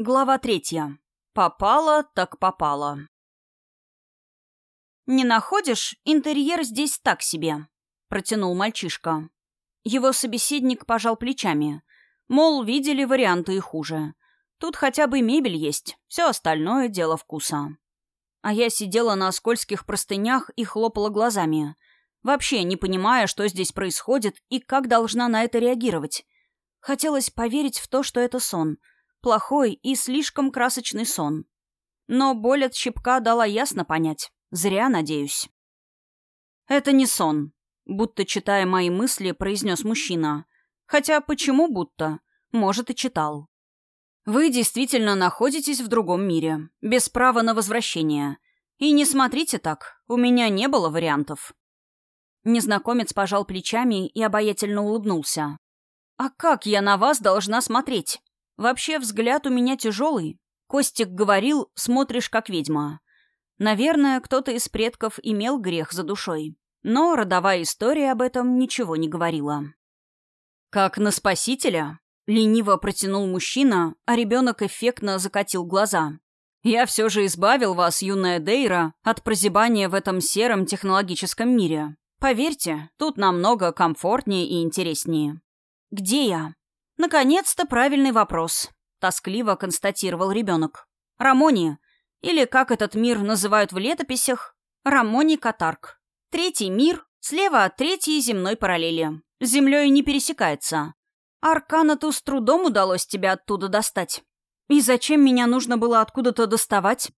Глава третья. Попало так попало. «Не находишь? Интерьер здесь так себе», — протянул мальчишка. Его собеседник пожал плечами. Мол, видели варианты и хуже. Тут хотя бы мебель есть, все остальное — дело вкуса. А я сидела на скользких простынях и хлопала глазами, вообще не понимая, что здесь происходит и как должна на это реагировать. Хотелось поверить в то, что это сон — плохой и слишком красочный сон. Но боль от щипка дала ясно понять. Зря, надеюсь. «Это не сон», — будто читая мои мысли, произнес мужчина. Хотя почему будто? Может, и читал. «Вы действительно находитесь в другом мире, без права на возвращение. И не смотрите так, у меня не было вариантов». Незнакомец пожал плечами и обаятельно улыбнулся. «А как я на вас должна смотреть? Вообще взгляд у меня тяжелый. Костик говорил, смотришь как ведьма. Наверное, кто-то из предков имел грех за душой. Но родовая история об этом ничего не говорила. «Как на спасителя?» — лениво протянул мужчина, а ребенок эффектно закатил глаза. «Я все же избавил вас, юная Дейра, от прозябания в этом сером технологическом мире. Поверьте, тут намного комфортнее и интереснее». «Где я?» «Наконец-то правильный вопрос», — тоскливо констатировал ребенок. «Рамони, или как этот мир называют в летописях, Рамони Катарк. Третий мир слева от третьей земной параллели. С землей не пересекается. Арканату с трудом удалось тебя оттуда достать. И зачем меня нужно было откуда-то доставать?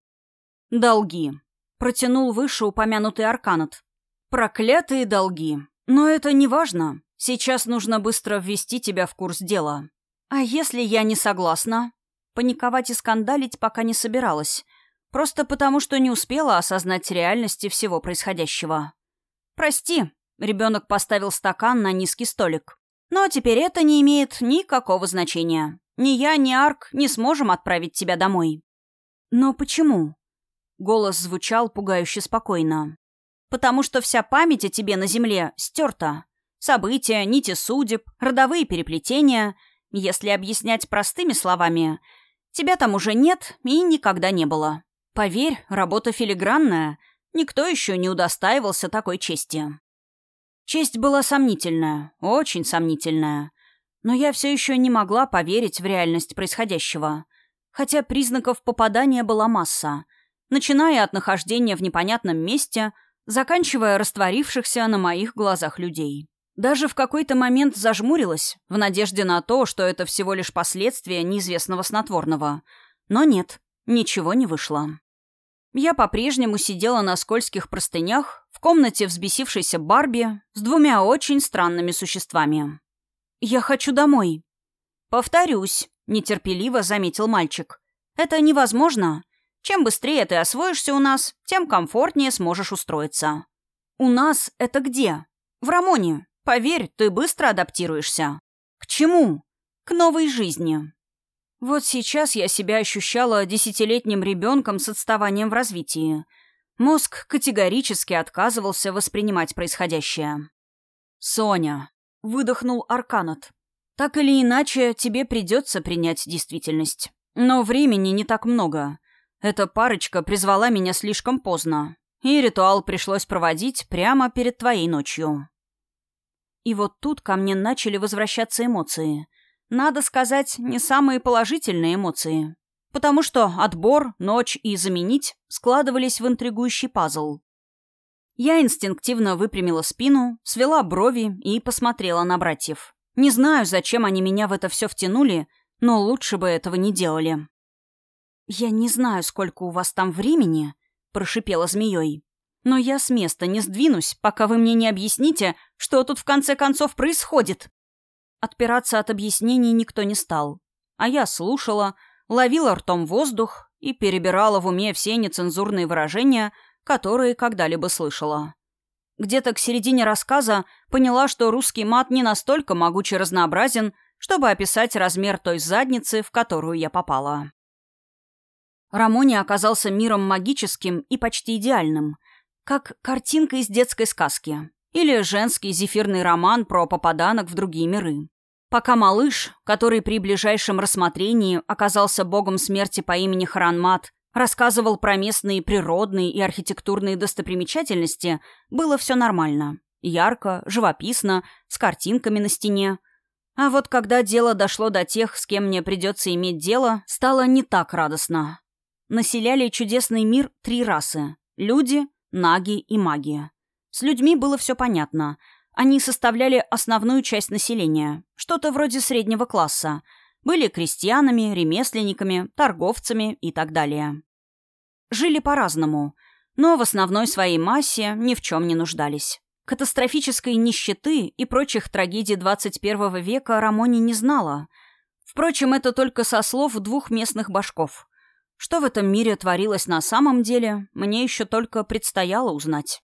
Долги. Протянул выше упомянутый Арканат. Проклятые долги. Но это не важно. Сейчас нужно быстро ввести тебя в курс дела. А если я не согласна? Паниковать и скандалить пока не собиралась. Просто потому, что не успела осознать реальности всего происходящего. «Прости», — ребенок поставил стакан на низкий столик. «Но теперь это не имеет никакого значения. Ни я, ни Арк не сможем отправить тебя домой». «Но почему?» Голос звучал пугающе спокойно. «Потому что вся память о тебе на земле стерта. События, нити судеб, родовые переплетения. Если объяснять простыми словами, тебя там уже нет и никогда не было. Поверь, работа филигранная. Никто еще не удостаивался такой чести. Честь была сомнительная, очень сомнительная. Но я все еще не могла поверить в реальность происходящего. Хотя признаков попадания была масса. Начиная от нахождения в непонятном месте, заканчивая растворившихся на моих глазах людей. Даже в какой-то момент зажмурилась, в надежде на то, что это всего лишь последствия неизвестного снотворного. Но нет, ничего не вышло. Я по-прежнему сидела на скользких простынях в комнате взбесившейся Барби с двумя очень странными существами. «Я хочу домой». «Повторюсь», — нетерпеливо заметил мальчик. «Это невозможно. Чем быстрее ты освоишься у нас, тем комфортнее сможешь устроиться». «У нас это где?» «В Рамоне. Поверь, ты быстро адаптируешься. К чему? К новой жизни. Вот сейчас я себя ощущала десятилетним ребенком с отставанием в развитии. Мозг категорически отказывался воспринимать происходящее. «Соня», — выдохнул Арканат, — «так или иначе тебе придется принять действительность. Но времени не так много. Эта парочка призвала меня слишком поздно, и ритуал пришлось проводить прямо перед твоей ночью». И вот тут ко мне начали возвращаться эмоции. Надо сказать, не самые положительные эмоции. Потому что отбор, ночь и заменить складывались в интригующий пазл. Я инстинктивно выпрямила спину, свела брови и посмотрела на братьев. Не знаю, зачем они меня в это все втянули, но лучше бы этого не делали. «Я не знаю, сколько у вас там времени», — прошипела змеей. Но я с места не сдвинусь, пока вы мне не объясните, что тут в конце концов происходит. Отпираться от объяснений никто не стал. А я слушала, ловила ртом воздух и перебирала в уме все нецензурные выражения, которые когда-либо слышала. Где-то к середине рассказа поняла, что русский мат не настолько могуче разнообразен, чтобы описать размер той задницы, в которую я попала. Рамони оказался миром магическим и почти идеальным — как картинка из детской сказки. Или женский зефирный роман про попаданок в другие миры. Пока малыш, который при ближайшем рассмотрении оказался богом смерти по имени Харанмат, рассказывал про местные природные и архитектурные достопримечательности, было все нормально. Ярко, живописно, с картинками на стене. А вот когда дело дошло до тех, с кем мне придется иметь дело, стало не так радостно. Населяли чудесный мир три расы — люди, наги и маги. С людьми было все понятно — они составляли основную часть населения, что-то вроде среднего класса. Были крестьянами, ремесленниками, торговцами и так далее. Жили по-разному, но в основной своей массе ни в чем не нуждались. Катастрофической нищеты и прочих трагедий 21 века Рамони не знала. Впрочем, это только со слов двух местных башков. Что в этом мире творилось на самом деле, мне еще только предстояло узнать.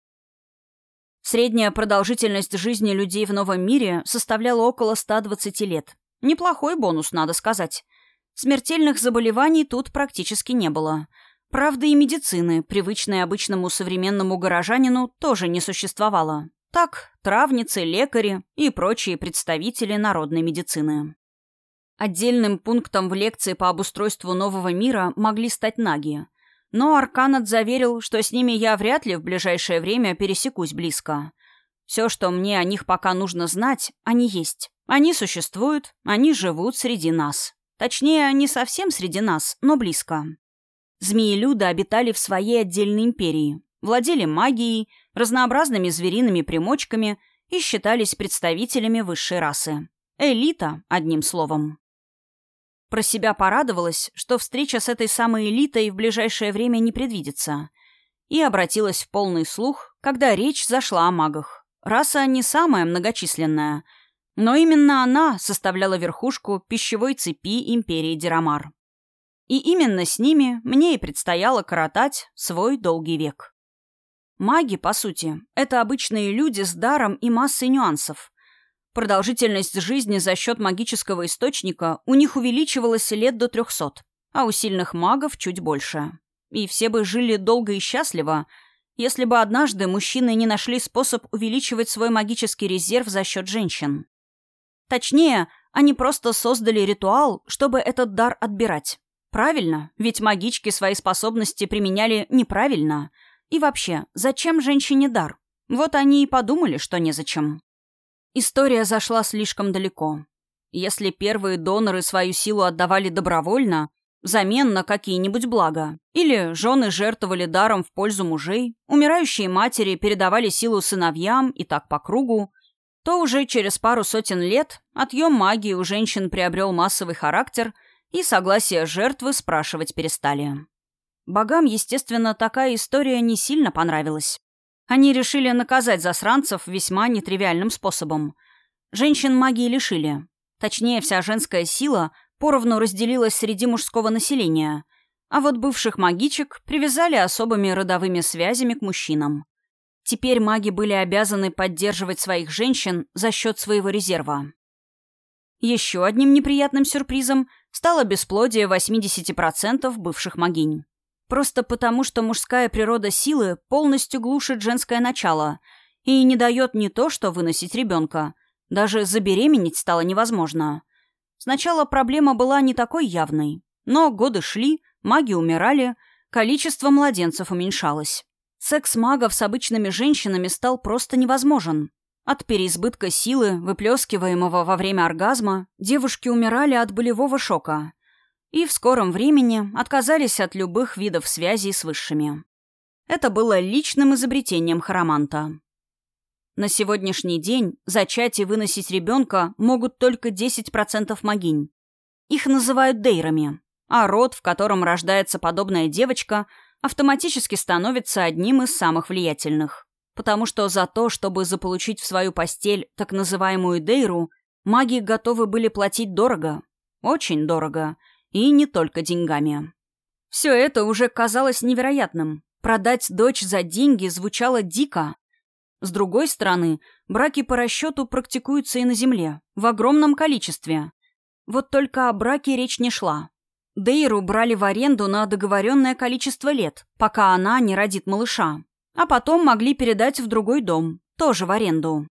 Средняя продолжительность жизни людей в новом мире составляла около 120 лет. Неплохой бонус, надо сказать. Смертельных заболеваний тут практически не было. Правда, и медицины, привычной обычному современному горожанину, тоже не существовало. Так, травницы, лекари и прочие представители народной медицины. Отдельным пунктом в лекции по обустройству нового мира могли стать наги. Но Арканат заверил, что с ними я вряд ли в ближайшее время пересекусь близко. Все, что мне о них пока нужно знать, они есть. Они существуют, они живут среди нас. Точнее, не совсем среди нас, но близко. Змеи-люды обитали в своей отдельной империи, владели магией, разнообразными звериными примочками и считались представителями высшей расы. Элита, одним словом. Про себя порадовалась, что встреча с этой самой элитой в ближайшее время не предвидится. И обратилась в полный слух, когда речь зашла о магах. Раса не самая многочисленная, но именно она составляла верхушку пищевой цепи империи Дирамар. И именно с ними мне и предстояло коротать свой долгий век. Маги, по сути, это обычные люди с даром и массой нюансов. Продолжительность жизни за счет магического источника у них увеличивалась лет до трехсот, а у сильных магов чуть больше. И все бы жили долго и счастливо, если бы однажды мужчины не нашли способ увеличивать свой магический резерв за счет женщин. Точнее, они просто создали ритуал, чтобы этот дар отбирать. Правильно, ведь магички свои способности применяли неправильно. И вообще, зачем женщине дар? Вот они и подумали, что незачем. История зашла слишком далеко. Если первые доноры свою силу отдавали добровольно, взамен на какие-нибудь блага, или жены жертвовали даром в пользу мужей, умирающие матери передавали силу сыновьям и так по кругу, то уже через пару сотен лет отъем магии у женщин приобрел массовый характер, и согласие жертвы спрашивать перестали. Богам, естественно, такая история не сильно понравилась. Они решили наказать засранцев весьма нетривиальным способом. Женщин магии лишили. Точнее, вся женская сила поровну разделилась среди мужского населения, а вот бывших магичек привязали особыми родовыми связями к мужчинам. Теперь маги были обязаны поддерживать своих женщин за счет своего резерва. Еще одним неприятным сюрпризом стало бесплодие 80% бывших магинь. Просто потому, что мужская природа силы полностью глушит женское начало и не дает не то, что выносить ребенка. Даже забеременеть стало невозможно. Сначала проблема была не такой явной, но годы шли, маги умирали, количество младенцев уменьшалось. Секс магов с обычными женщинами стал просто невозможен. От переизбытка силы, выплескиваемого во время оргазма, девушки умирали от болевого шока и в скором времени отказались от любых видов связи с высшими. Это было личным изобретением Хараманта. На сегодняшний день зачать и выносить ребенка могут только 10% могинь. Их называют дейрами, а род, в котором рождается подобная девочка, автоматически становится одним из самых влиятельных. Потому что за то, чтобы заполучить в свою постель так называемую дейру, маги готовы были платить дорого. Очень дорого – и не только деньгами. Все это уже казалось невероятным. Продать дочь за деньги звучало дико. С другой стороны, браки по расчету практикуются и на Земле, в огромном количестве. Вот только о браке речь не шла. Дейру брали в аренду на договоренное количество лет, пока она не родит малыша. А потом могли передать в другой дом, тоже в аренду.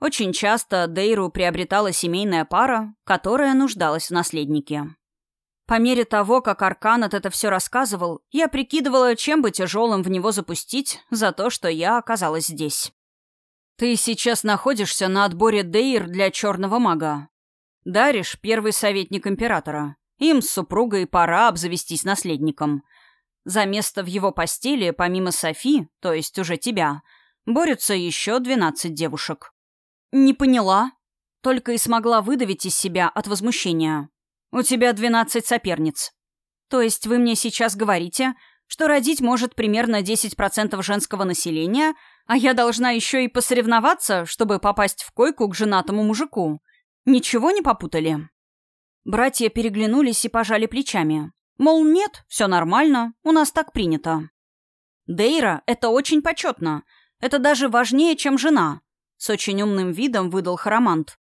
Очень часто Дейру приобретала семейная пара, которая нуждалась в наследнике. По мере того, как Арканат это все рассказывал, я прикидывала, чем бы тяжелым в него запустить за то, что я оказалась здесь. «Ты сейчас находишься на отборе Дейр для черного мага. Дариш — первый советник императора. Им с супругой пора обзавестись наследником. За место в его постели, помимо Софи, то есть уже тебя, борются еще двенадцать девушек». «Не поняла», только и смогла выдавить из себя от возмущения. «У тебя двенадцать соперниц. То есть вы мне сейчас говорите, что родить может примерно 10% женского населения, а я должна еще и посоревноваться, чтобы попасть в койку к женатому мужику? Ничего не попутали?» Братья переглянулись и пожали плечами. Мол, нет, все нормально, у нас так принято. Дейра — это очень почетно. Это даже важнее, чем жена. С очень умным видом выдал Харамант.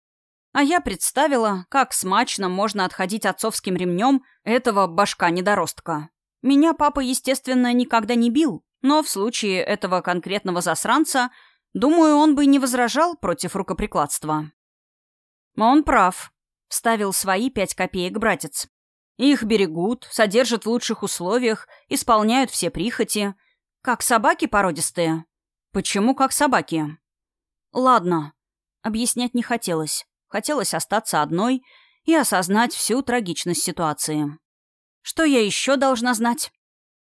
А я представила, как смачно можно отходить отцовским ремнем этого башка-недоростка. Меня папа, естественно, никогда не бил, но в случае этого конкретного засранца, думаю, он бы не возражал против рукоприкладства. Он прав, — вставил свои пять копеек братец. Их берегут, содержат в лучших условиях, исполняют все прихоти. Как собаки породистые. Почему как собаки? Ладно. Объяснять не хотелось. Хотелось остаться одной и осознать всю трагичность ситуации. Что я еще должна знать?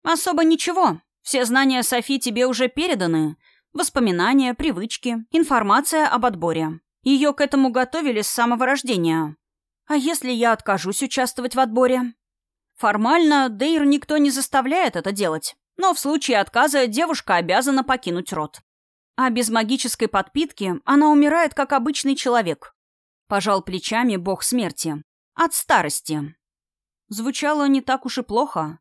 Особо ничего. Все знания Софи тебе уже переданы. Воспоминания, привычки, информация об отборе. Ее к этому готовили с самого рождения. А если я откажусь участвовать в отборе? Формально Дейр никто не заставляет это делать, но в случае отказа девушка обязана покинуть род. А без магической подпитки она умирает как обычный человек, Пожал плечами бог смерти. От старости. Звучало не так уж и плохо.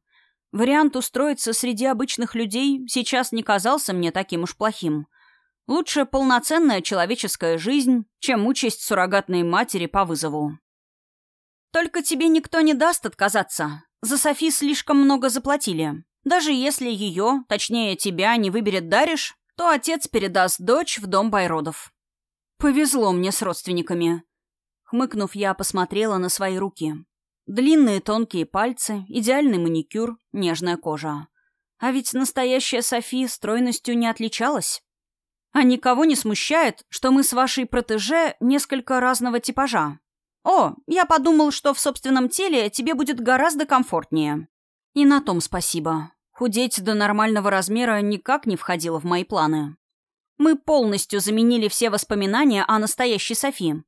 Вариант устроиться среди обычных людей сейчас не казался мне таким уж плохим. Лучше полноценная человеческая жизнь, чем участь суррогатной матери по вызову. Только тебе никто не даст отказаться. За Софи слишком много заплатили. Даже если ее, точнее тебя, не выберет Дариш, то отец передаст дочь в дом Байродов. Повезло мне с родственниками. Хмыкнув, я посмотрела на свои руки. Длинные тонкие пальцы, идеальный маникюр, нежная кожа. А ведь настоящая Софи стройностью не отличалась. А никого не смущает, что мы с вашей протеже несколько разного типажа. О, я подумал, что в собственном теле тебе будет гораздо комфортнее. И на том спасибо. Худеть до нормального размера никак не входило в мои планы. Мы полностью заменили все воспоминания о настоящей Софи,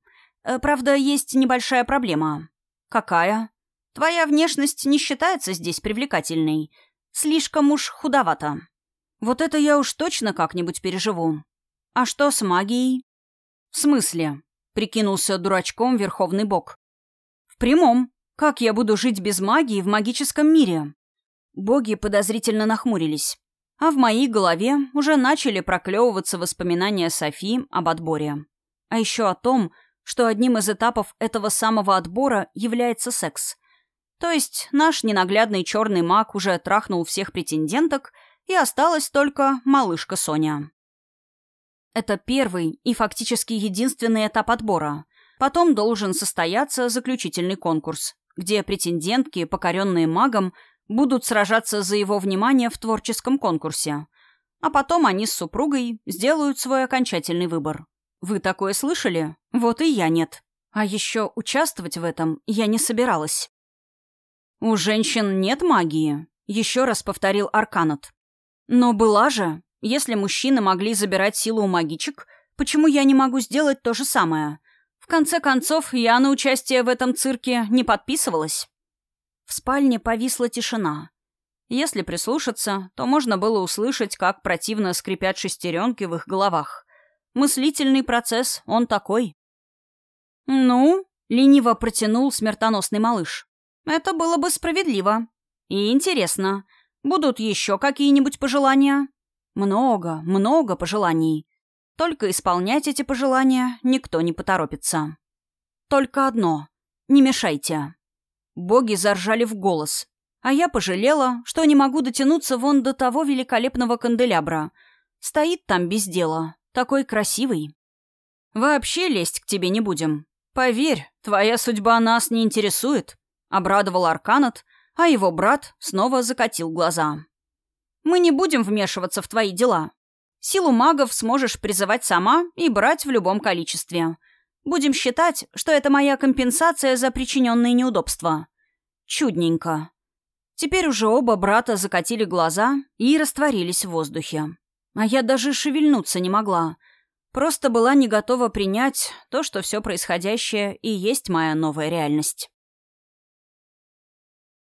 правда, есть небольшая проблема. Какая? Твоя внешность не считается здесь привлекательной. Слишком уж худовато. Вот это я уж точно как-нибудь переживу. А что с магией? В смысле? Прикинулся дурачком Верховный Бог. В прямом. Как я буду жить без магии в магическом мире? Боги подозрительно нахмурились. А в моей голове уже начали проклевываться воспоминания Софи об отборе. А еще о том, что одним из этапов этого самого отбора является секс. То есть наш ненаглядный черный маг уже трахнул всех претенденток, и осталась только малышка Соня. Это первый и фактически единственный этап отбора. Потом должен состояться заключительный конкурс, где претендентки, покоренные магом, будут сражаться за его внимание в творческом конкурсе. А потом они с супругой сделают свой окончательный выбор. Вы такое слышали? Вот и я нет. А еще участвовать в этом я не собиралась. «У женщин нет магии», — еще раз повторил Арканот. «Но была же. Если мужчины могли забирать силу у магичек, почему я не могу сделать то же самое? В конце концов, я на участие в этом цирке не подписывалась». В спальне повисла тишина. Если прислушаться, то можно было услышать, как противно скрипят шестеренки в их головах. Мыслительный процесс, он такой. «Ну?» — лениво протянул смертоносный малыш. «Это было бы справедливо. И интересно, будут еще какие-нибудь пожелания?» «Много, много пожеланий. Только исполнять эти пожелания никто не поторопится. Только одно — не мешайте». Боги заржали в голос, а я пожалела, что не могу дотянуться вон до того великолепного канделябра. Стоит там без дела, такой красивый. Вообще лезть к тебе не будем. Поверь, твоя судьба нас не интересует», — обрадовал Арканат, а его брат снова закатил глаза. «Мы не будем вмешиваться в твои дела. Силу магов сможешь призывать сама и брать в любом количестве. Будем считать, что это моя компенсация за причиненные неудобства. Чудненько». Теперь уже оба брата закатили глаза и растворились в воздухе. А я даже шевельнуться не могла. Просто была не готова принять то, что все происходящее и есть моя новая реальность.